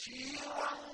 بَشِيرًا